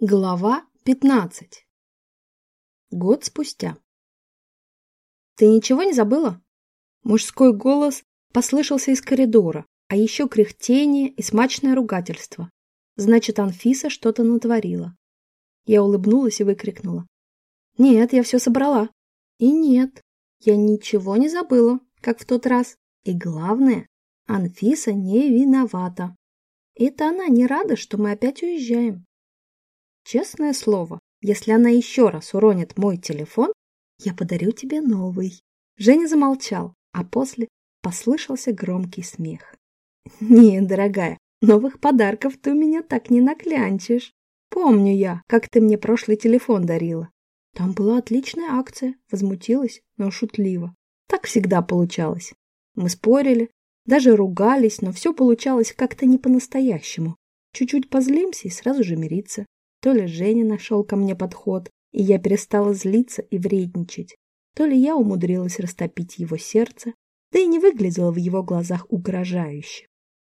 Глава 15. Год спустя. «Ты ничего не забыла?» Мужской голос послышался из коридора, а еще кряхтение и смачное ругательство. Значит, Анфиса что-то натворила. Я улыбнулась и выкрикнула. «Нет, я все собрала». И нет, я ничего не забыла, как в тот раз. И главное, Анфиса не виновата. Это она не рада, что мы опять уезжаем. Честное слово, если она еще раз уронит мой телефон, я подарю тебе новый. Женя замолчал, а после послышался громкий смех. Не, дорогая, новых подарков ты у меня так не наклянчишь. Помню я, как ты мне прошлый телефон дарила. Там была отличная акция, возмутилась, но шутливо. Так всегда получалось. Мы спорили, даже ругались, но все получалось как-то не по-настоящему. Чуть-чуть позлимся и сразу же мириться. То ли Женя нашел ко мне подход, и я перестала злиться и вредничать, то ли я умудрилась растопить его сердце, да и не выглядела в его глазах угрожающе.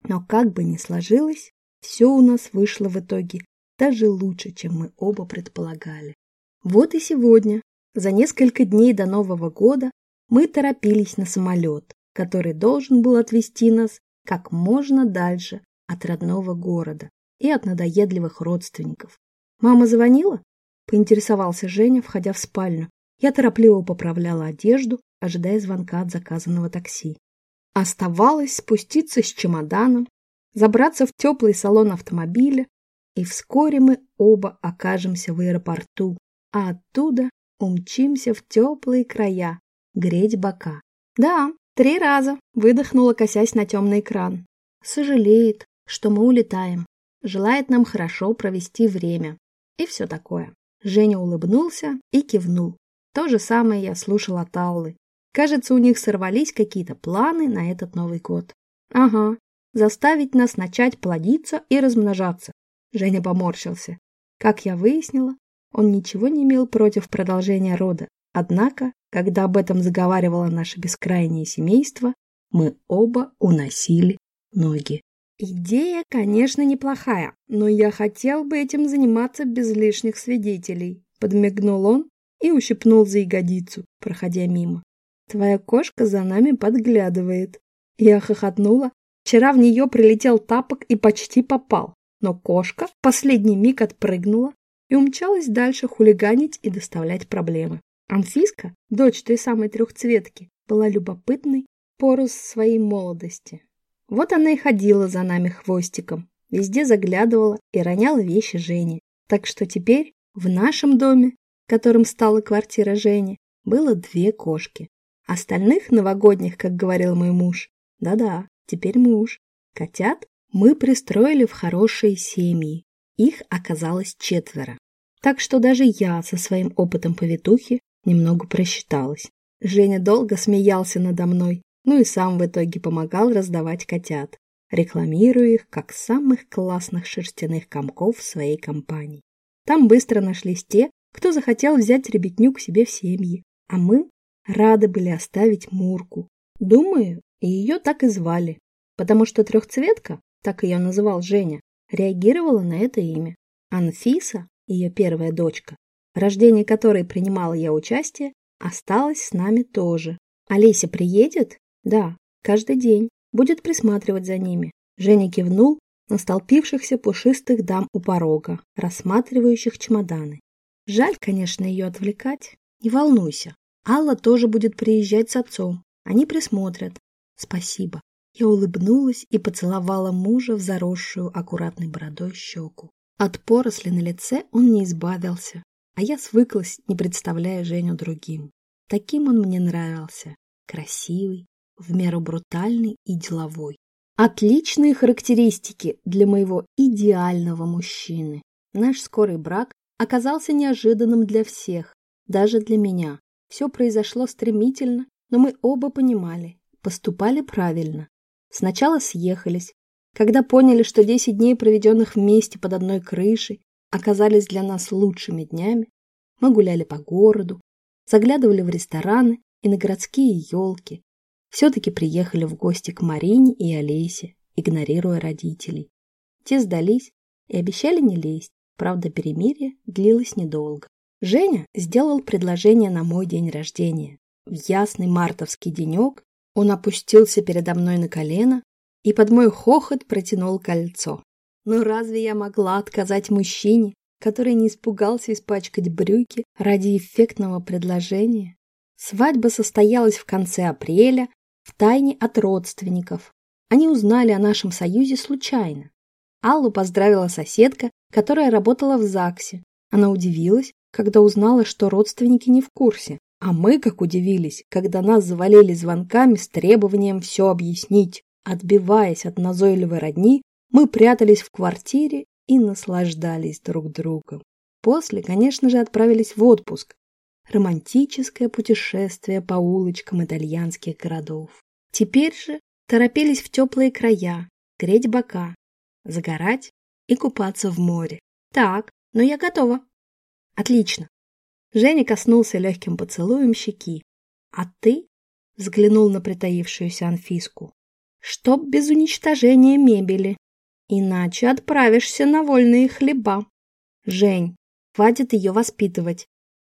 Но как бы ни сложилось, все у нас вышло в итоге даже лучше, чем мы оба предполагали. Вот и сегодня, за несколько дней до Нового года, мы торопились на самолет, который должен был отвезти нас как можно дальше от родного города и от надоедливых родственников, «Мама звонила?» — поинтересовался Женя, входя в спальню. Я торопливо поправляла одежду, ожидая звонка от заказанного такси. Оставалось спуститься с чемоданом, забраться в теплый салон автомобиля, и вскоре мы оба окажемся в аэропорту, а оттуда умчимся в теплые края, греть бока. Да, три раза, выдохнула, косясь на темный экран. Сожалеет, что мы улетаем. Желает нам хорошо провести время и все такое. Женя улыбнулся и кивнул. То же самое я слушал от Аллы. Кажется, у них сорвались какие-то планы на этот Новый год. Ага, заставить нас начать плодиться и размножаться. Женя поморщился. Как я выяснила, он ничего не имел против продолжения рода. Однако, когда об этом заговаривало наше бескрайнее семейство, мы оба уносили ноги. Идея, конечно, неплохая, но я хотел бы этим заниматься без лишних свидетелей. Подмигнул он и ущипнул за ягодицу, проходя мимо. Твоя кошка за нами подглядывает. Я хохотнула. Вчера в нее прилетел тапок и почти попал, но кошка в последний миг отпрыгнула и умчалась дальше хулиганить и доставлять проблемы. Анфиска, дочь той самой трехцветки, была любопытной пору своей молодости. Вот она и ходила за нами хвостиком, везде заглядывала и роняла вещи Жени. Так что теперь в нашем доме, которым стала квартира Жени, было две кошки. Остальных новогодних, как говорил мой муж, да-да, теперь муж, котят мы пристроили в хорошие семьи. Их оказалось четверо. Так что даже я со своим опытом повитухи немного просчиталась. Женя долго смеялся надо мной, ну и сам в итоге помогал раздавать котят, рекламируя их как самых классных шерстяных комков в своей компании. Там быстро нашлись те, кто захотел взять ребятню к себе в семьи, а мы рады были оставить Мурку. Думаю, ее так и звали, потому что трехцветка, так ее называл Женя, реагировала на это имя. Анфиса, ее первая дочка, в рождении которой принимала я участие, осталась с нами тоже. Олеся приедет да, каждый день. Будет присматривать за ними. Женя кивнул на столпившихся пушистых дам у порога, рассматривающих чемоданы. Жаль, конечно, ее отвлекать. Не волнуйся. Алла тоже будет приезжать с отцом. Они присмотрят. Спасибо. Я улыбнулась и поцеловала мужа в заросшую аккуратной бородой щеку. От поросли на лице он не избавился, а я свыклась, не представляя Женю другим. Таким он мне нравился. Красивый, в меру брутальный и деловой. Отличные характеристики для моего идеального мужчины. Наш скорый брак оказался неожиданным для всех, даже для меня. Все произошло стремительно, но мы оба понимали, поступали правильно. Сначала съехались, когда поняли, что 10 дней, проведенных вместе под одной крышей, оказались для нас лучшими днями, мы гуляли по городу, заглядывали в рестораны и на городские елки, все-таки приехали в гости к Марине и Олесе, игнорируя родителей. Те сдались и обещали не лезть, Правда, перемирие длилось недолго. Женя сделал предложение на мой день рождения. В ясный мартовский денек он опустился передо мной на колено и под мой хохот протянул кольцо. Но разве я могла отказать мужчине, который не испугался испачкать брюки ради эффектного предложения? Свадьба состоялась в конце апреля в тайне от родственников. Они узнали о нашем союзе случайно. Аллу поздравила соседка, которая работала в ЗАГСе. Она удивилась, когда узнала, что родственники не в курсе. А мы как удивились, когда нас завалили звонками с требованием все объяснить. Отбиваясь от назойливой родни, мы прятались в квартире и наслаждались друг другом. После, конечно же, отправились в отпуск. Романтическое путешествие по улочкам итальянских городов. Теперь же торопились в теплые края, греть бока, загорать и купаться в море. Так, ну я готова. Отлично. Женя коснулся легким поцелуем щеки. А ты? Взглянул на притаившуюся Анфиску. Чтоб без уничтожения мебели. Иначе отправишься на вольные хлеба. Жень, хватит ее воспитывать.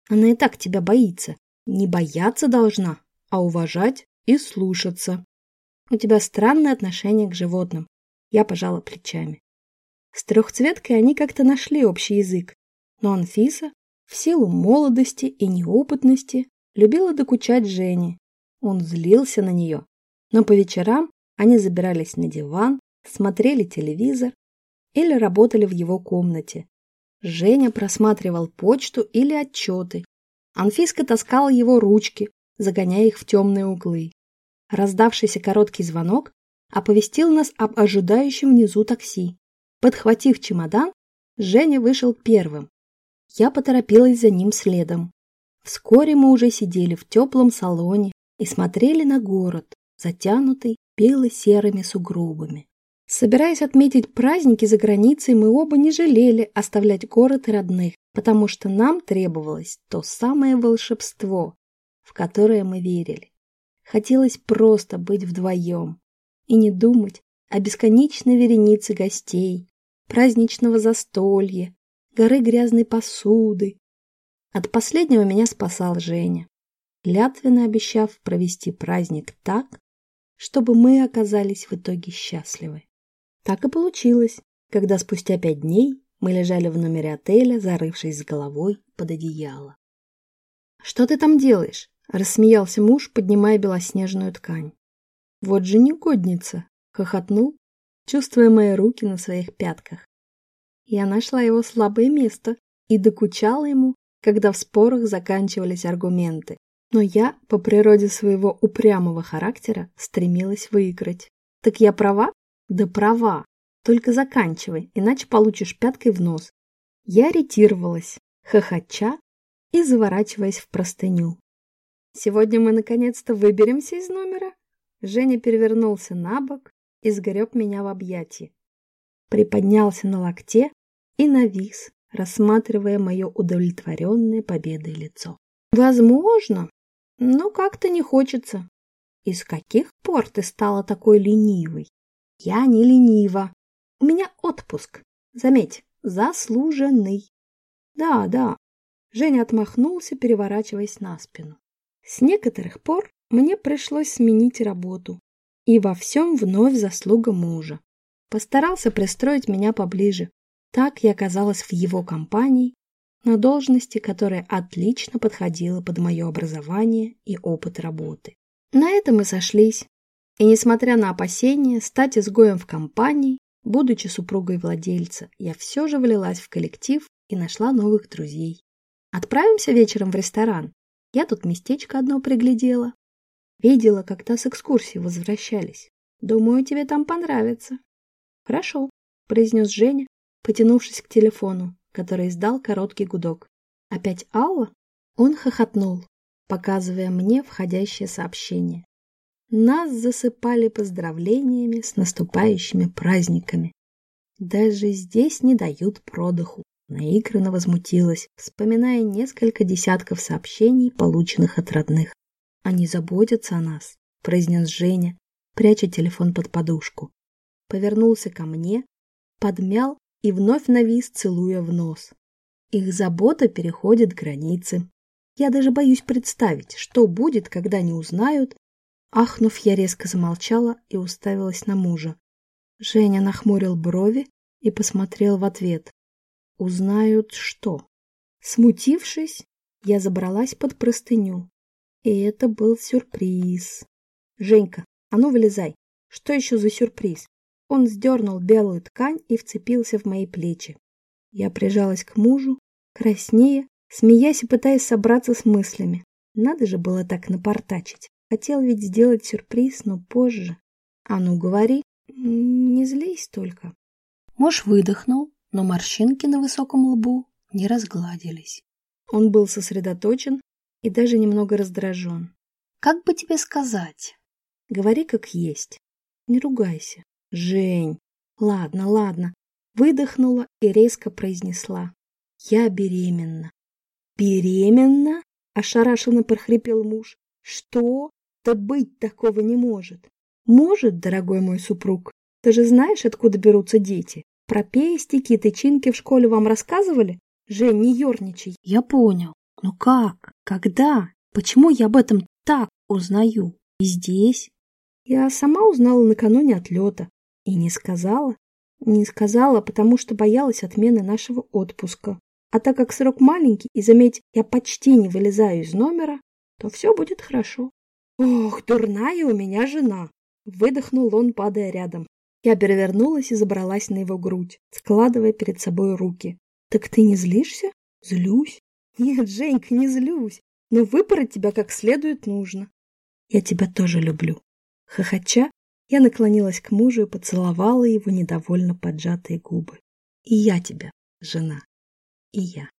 Она и так тебя боится. Не бояться должна, а уважать и слушаться. У тебя странное отношение к животным. Я пожала плечами. С трехцветкой они как-то нашли общий язык, но Анфиса, в силу молодости и неопытности, любила докучать Жене. Он злился на нее, но по вечерам они забирались на диван, смотрели телевизор или работали в его комнате. Женя просматривал почту или отчеты. Анфиска таскала его ручки, загоняя их в темные углы. Раздавшийся короткий звонок оповестил нас об ожидающем внизу такси. Подхватив чемодан, Женя вышел первым. Я поторопилась за ним следом. Вскоре мы уже сидели в теплом салоне и смотрели на город, затянутый бело-серыми сугробами. Собираясь отметить праздники за границей, мы оба не жалели оставлять город родных, потому что нам требовалось то самое волшебство, в которое мы верили. Хотелось просто быть вдвоем, и не думать о бесконечной веренице гостей, праздничного застолья, горы грязной посуды. От последнего меня спасал Женя, клятвенно обещав провести праздник так, чтобы мы оказались в итоге счастливы. Так и получилось, когда спустя пять дней мы лежали в номере отеля, зарывшись с головой под одеяло. «Что ты там делаешь?» – рассмеялся муж, поднимая белоснежную ткань. Вот же негодница, хохотнул, чувствуя мои руки на своих пятках. Я нашла его слабое место и докучала ему, когда в спорах заканчивались аргументы. Но я, по природе своего упрямого характера, стремилась выиграть. Так я права? Да права. Только заканчивай, иначе получишь пяткой в нос. Я ретировалась, хохоча и заворачиваясь в простыню. Сегодня мы наконец-то выберемся из номера Женя перевернулся на бок и сгреб меня в объятии. Приподнялся на локте и навис, рассматривая мое удовлетворенное победой лицо. Возможно, но как-то не хочется. И с каких пор ты стала такой ленивой? Я не ленива. У меня отпуск. Заметь, заслуженный. Да, да. Женя отмахнулся, переворачиваясь на спину. С некоторых пор мне пришлось сменить работу. И во всем вновь заслуга мужа. Постарался пристроить меня поближе. Так я оказалась в его компании, на должности, которая отлично подходила под мое образование и опыт работы. На этом мы сошлись. И несмотря на опасения стать изгоем в компании, будучи супругой владельца, я все же влилась в коллектив и нашла новых друзей. Отправимся вечером в ресторан. Я тут местечко одно приглядела. Видела, как-то с экскурсии возвращались. Думаю, тебе там понравится. Хорошо, произнес Женя, потянувшись к телефону, который издал короткий гудок. Опять Алла? Он хохотнул, показывая мне входящее сообщение. Нас засыпали поздравлениями с наступающими праздниками. Даже здесь не дают продыху. Наигранно возмутилась, вспоминая несколько десятков сообщений, полученных от родных. Они заботятся о нас, произнес Женя, пряча телефон под подушку. Повернулся ко мне, подмял и вновь навис, целуя в нос. Их забота переходит границы. Я даже боюсь представить, что будет, когда не узнают. Ахнув, я резко замолчала и уставилась на мужа. Женя нахмурил брови и посмотрел в ответ. Узнают что? Смутившись, я забралась под простыню. И это был сюрприз. Женька, а ну вылезай. Что еще за сюрприз? Он сдернул белую ткань и вцепился в мои плечи. Я прижалась к мужу, краснея, смеясь и пытаясь собраться с мыслями. Надо же было так напортачить. Хотел ведь сделать сюрприз, но позже. А ну, говори, не злись только. Муж выдохнул, но морщинки на высоком лбу не разгладились. Он был сосредоточен и даже немного раздражен. «Как бы тебе сказать?» «Говори как есть. Не ругайся. Жень!» «Ладно, ладно». Выдохнула и резко произнесла. «Я беременна». «Беременна?» – ошарашенно прохрипел муж. «Что? Да быть такого не может». «Может, дорогой мой супруг. Ты же знаешь, откуда берутся дети? Про пестики и тычинки в школе вам рассказывали? Жень, не ерничай. Я понял. Но как? Когда? Почему я об этом так узнаю? И здесь? Я сама узнала накануне отлета. И не сказала. Не сказала, потому что боялась отмены нашего отпуска. А так как срок маленький, и, заметь, я почти не вылезаю из номера, то все будет хорошо. Ох, дурная у меня жена! Выдохнул он, падая рядом. Я перевернулась и забралась на его грудь, складывая перед собой руки. «Так ты не злишься?» «Злюсь?» «Нет, Женька, не злюсь, но выпороть тебя как следует нужно». «Я тебя тоже люблю». Хохоча, я наклонилась к мужу и поцеловала его недовольно поджатые губы. «И я тебя, жена, и я».